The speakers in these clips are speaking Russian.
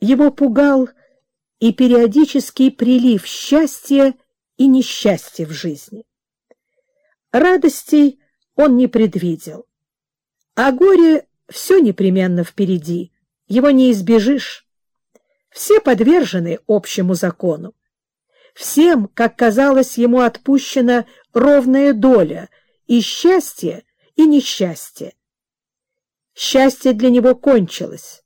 Его пугал и периодический прилив счастья и несчастья в жизни. Радостей он не предвидел, а горе все непременно впереди, его не избежишь. Все подвержены общему закону. Всем, как казалось, ему отпущена ровная доля и счастья, и несчастья. Счастье для него кончилось.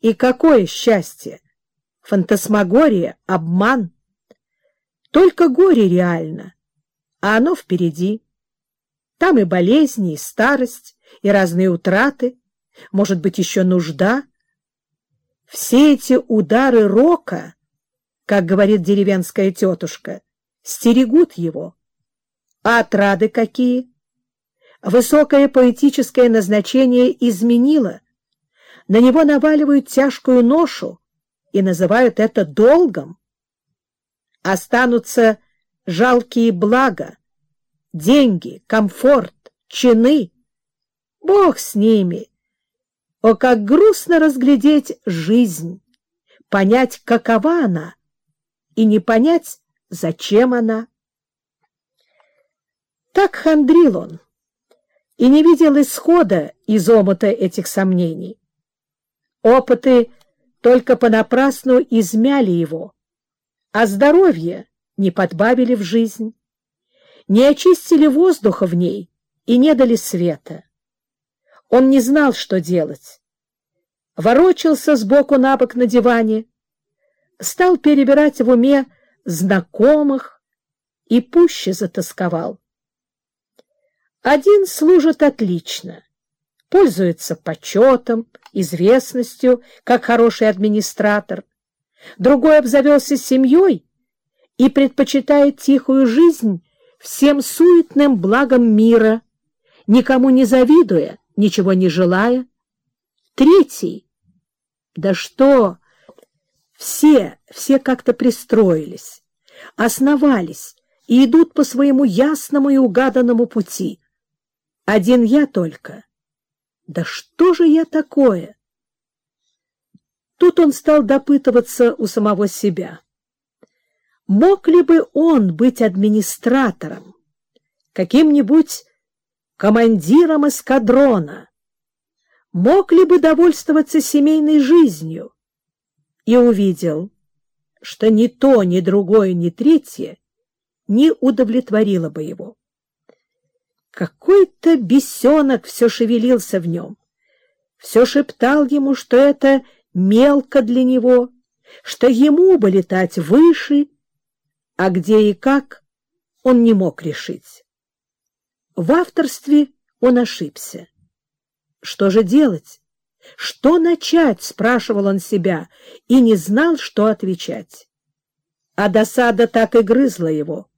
И какое счастье! Фантасмагория, обман. Только горе реально, а оно впереди. Там и болезни, и старость, и разные утраты, может быть, еще нужда. Все эти удары рока, как говорит деревенская тетушка, стерегут его. А отрады какие? Высокое поэтическое назначение изменило. На него наваливают тяжкую ношу и называют это долгом. Останутся жалкие блага, деньги, комфорт, чины. Бог с ними. О, как грустно разглядеть жизнь, понять, какова она, и не понять, зачем она. Так хандрил он и не видел исхода из омута этих сомнений. Опыты только понапрасну измяли его, а здоровье не подбавили в жизнь, не очистили воздуха в ней и не дали света. Он не знал, что делать. Ворочался сбоку на бок на диване, стал перебирать в уме знакомых и пуще затасковал. Один служит отлично, пользуется почетом, известностью, как хороший администратор. Другой обзавелся семьей и предпочитает тихую жизнь всем суетным благам мира, никому не завидуя, ничего не желая. Третий. Да что? Все, все как-то пристроились, основались и идут по своему ясному и угаданному пути. Один я только. Да что же я такое? Тут он стал допытываться у самого себя. Мог ли бы он быть администратором, каким-нибудь командиром эскадрона? Мог ли бы довольствоваться семейной жизнью? И увидел, что ни то, ни другое, ни третье не удовлетворило бы его. Какой-то бесенок все шевелился в нем. Все шептал ему, что это мелко для него, что ему бы летать выше, а где и как он не мог решить. В авторстве он ошибся. Что же делать? Что начать, спрашивал он себя, и не знал, что отвечать. А досада так и грызла его.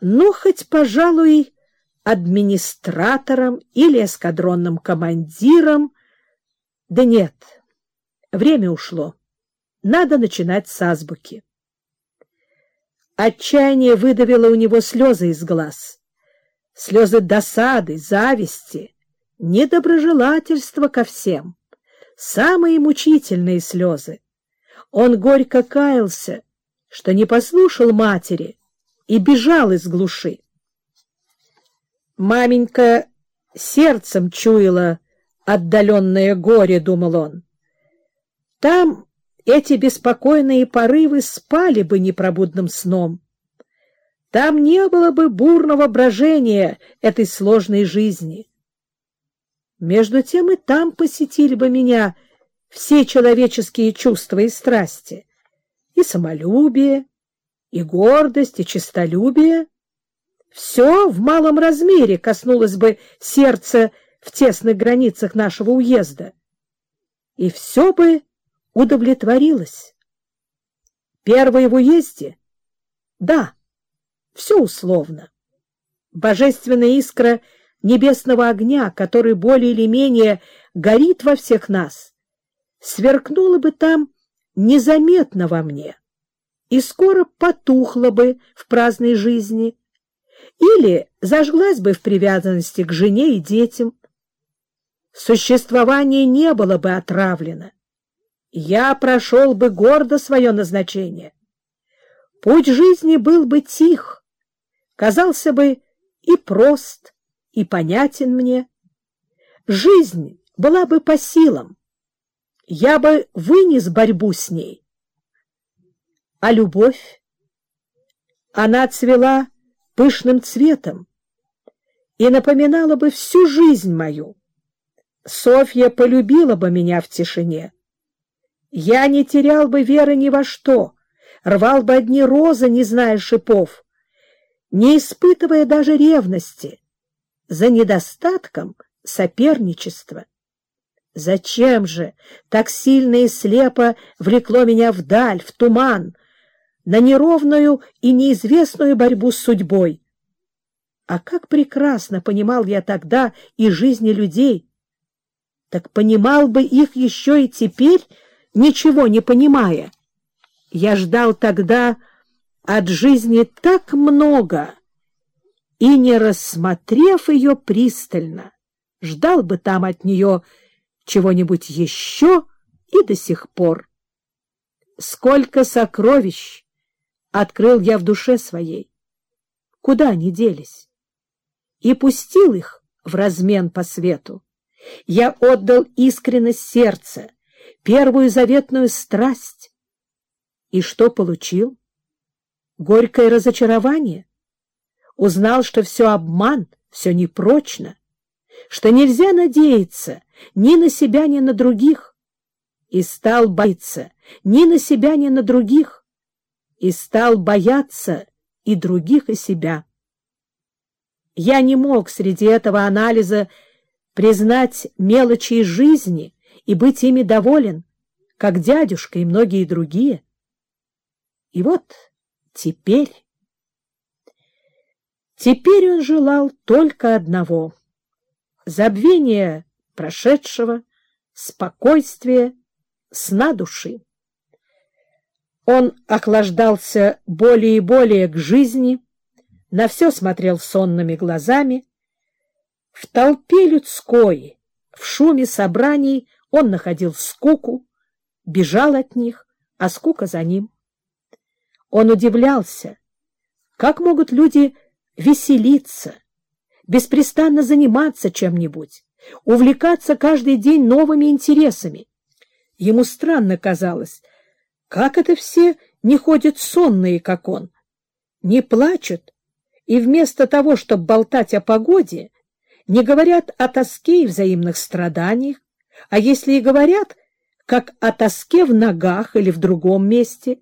Ну, хоть, пожалуй, администратором или эскадронным командиром. Да нет, время ушло. Надо начинать с азбуки. Отчаяние выдавило у него слезы из глаз. Слезы досады, зависти, недоброжелательства ко всем. Самые мучительные слезы. Он горько каялся, что не послушал матери и бежал из глуши. Маменька сердцем чуяла отдаленное горе, — думал он. Там эти беспокойные порывы спали бы непробудным сном. Там не было бы бурного брожения этой сложной жизни. Между тем и там посетили бы меня все человеческие чувства и страсти, и самолюбие, и гордость, и честолюбие — все в малом размере коснулось бы сердца в тесных границах нашего уезда, и все бы удовлетворилось. Первое в уезде? Да, все условно. Божественная искра небесного огня, который более или менее горит во всех нас, сверкнула бы там незаметно во мне и скоро потухла бы в праздной жизни, или зажглась бы в привязанности к жене и детям. Существование не было бы отравлено. я прошел бы гордо свое назначение. Путь жизни был бы тих, казался бы и прост, и понятен мне. Жизнь была бы по силам. Я бы вынес борьбу с ней. А любовь? Она цвела пышным цветом и напоминала бы всю жизнь мою. Софья полюбила бы меня в тишине. Я не терял бы веры ни во что, рвал бы одни розы, не зная шипов, не испытывая даже ревности, за недостатком соперничества. Зачем же так сильно и слепо влекло меня вдаль, в туман, на неровную и неизвестную борьбу с судьбой? А как прекрасно понимал я тогда и жизни людей! Так понимал бы их еще и теперь, ничего не понимая. Я ждал тогда от жизни так много, и, не рассмотрев ее пристально, ждал бы там от нее чего-нибудь еще и до сих пор. Сколько сокровищ открыл я в душе своей! Куда они делись? И пустил их в размен по свету. Я отдал искренность сердца, первую заветную страсть. И что получил? Горькое разочарование? Узнал, что все обман, все непрочно, что нельзя надеяться ни на себя, ни на других. И стал бояться ни на себя, ни на других. И стал бояться и других, и себя. Я не мог среди этого анализа признать мелочи жизни и быть ими доволен, как дядюшка и многие другие. И вот теперь... Теперь он желал только одного — забвения прошедшего, спокойствия, сна души. Он охлаждался более и более к жизни, на все смотрел сонными глазами, в толпе людской, в шуме собраний он находил скуку, бежал от них, а скука за ним. Он удивлялся, как могут люди веселиться, беспрестанно заниматься чем-нибудь, увлекаться каждый день новыми интересами. Ему странно казалось, как это все не ходят сонные, как он, не плачут, и вместо того, чтобы болтать о погоде, не говорят о тоске и взаимных страданиях, а если и говорят, как о тоске в ногах или в другом месте,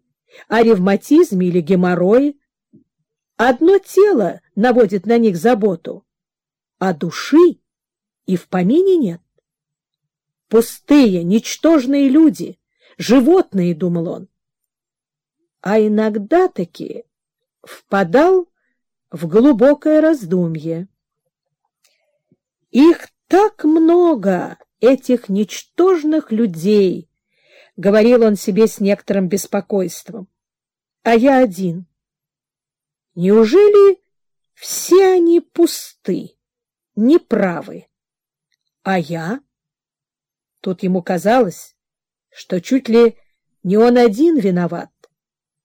о ревматизме или геморрое, одно тело наводит на них заботу, а души и в помине нет. Пустые, ничтожные люди, животные, — думал он. А иногда таки впадал в глубокое раздумье. Их так много, этих ничтожных людей, — говорил он себе с некоторым беспокойством. А я один. Неужели все они пусты, неправы? А я? Тут ему казалось, что чуть ли не он один виноват,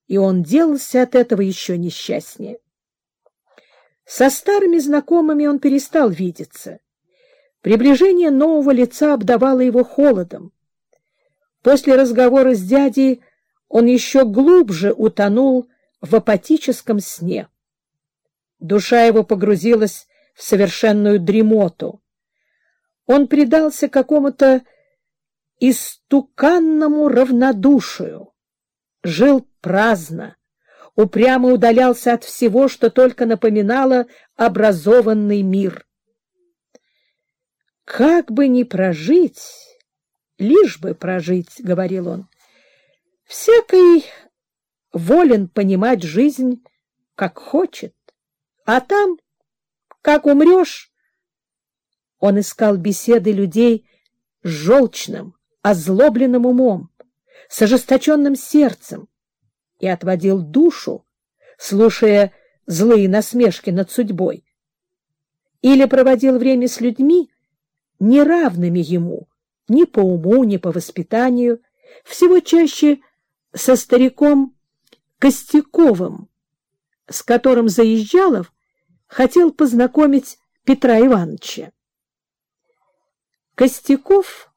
и он делался от этого еще несчастнее. Со старыми знакомыми он перестал видеться — Приближение нового лица обдавало его холодом. После разговора с дядей он еще глубже утонул в апатическом сне. Душа его погрузилась в совершенную дремоту. Он предался какому-то истуканному равнодушию, жил праздно, упрямо удалялся от всего, что только напоминало образованный мир — как бы ни прожить, лишь бы прожить, — говорил он. Всякий волен понимать жизнь, как хочет, а там, как умрешь... Он искал беседы людей с желчным, озлобленным умом, с ожесточенным сердцем и отводил душу, слушая злые насмешки над судьбой. Или проводил время с людьми, неравными ему ни по уму, ни по воспитанию, всего чаще со стариком Костяковым, с которым Заезжалов хотел познакомить Петра Ивановича. Костяков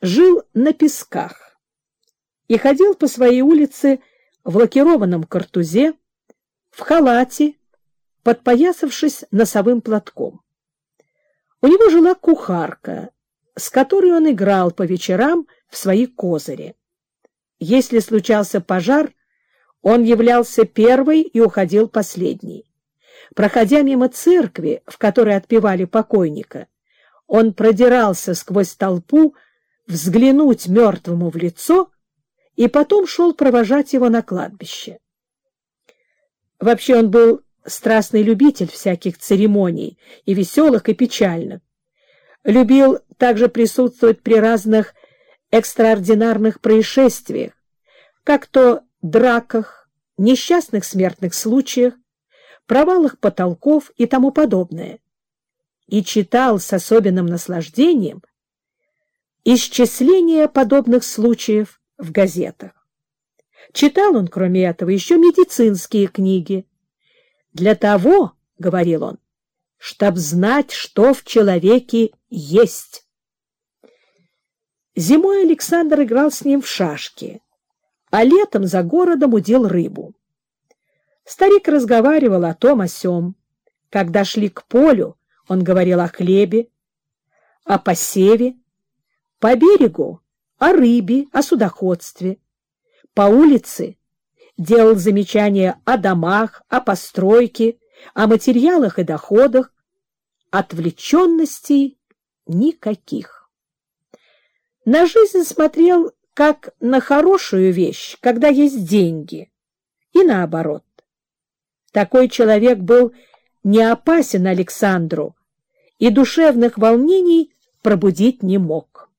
жил на песках и ходил по своей улице в лакированном картузе, в халате, подпоясавшись носовым платком. У него жила кухарка, с которой он играл по вечерам в свои козыри. Если случался пожар, он являлся первый и уходил последний. Проходя мимо церкви, в которой отпевали покойника, он продирался сквозь толпу взглянуть мертвому в лицо и потом шел провожать его на кладбище. Вообще он был страстный любитель всяких церемоний, и веселых, и печальных. Любил также присутствовать при разных экстраординарных происшествиях, как то драках, несчастных смертных случаях, провалах потолков и тому подобное, и читал с особенным наслаждением исчисление подобных случаев в газетах. Читал он, кроме этого, еще медицинские книги. Для того, — говорил он, — чтоб знать, что в человеке есть. Зимой Александр играл с ним в шашки, а летом за городом удил рыбу. Старик разговаривал о том о сём. Когда шли к полю, он говорил о хлебе, о посеве, по берегу — о рыбе, о судоходстве, по улице делал замечания о домах, о постройке, о материалах и доходах, отвлеченностей никаких. На жизнь смотрел как на хорошую вещь, когда есть деньги, и наоборот. Такой человек был не опасен Александру и душевных волнений пробудить не мог.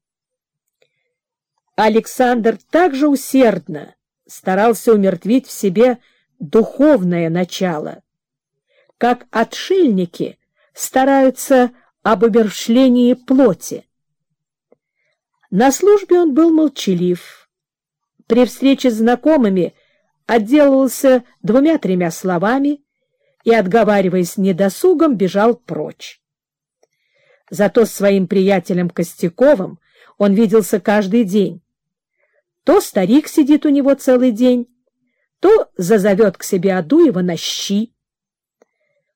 Александр также усердно старался умертвить в себе духовное начало, как отшельники стараются об обершлении плоти. На службе он был молчалив. При встрече с знакомыми отделывался двумя-тремя словами и, отговариваясь недосугом, бежал прочь. Зато своим приятелем Костяковым он виделся каждый день. То старик сидит у него целый день, то зазовет к себе Адуева на щи.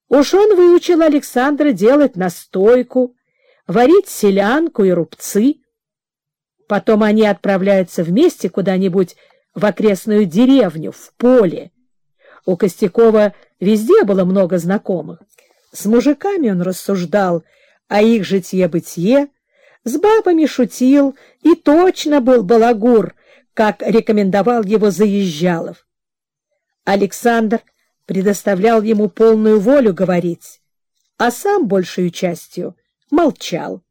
Уж он выучил Александра делать настойку, варить селянку и рубцы. Потом они отправляются вместе куда-нибудь в окрестную деревню, в поле. У Костякова везде было много знакомых. С мужиками он рассуждал о их житье-бытие, с бабами шутил и точно был балагур, как рекомендовал его Заезжалов. Александр предоставлял ему полную волю говорить, а сам большую частью молчал.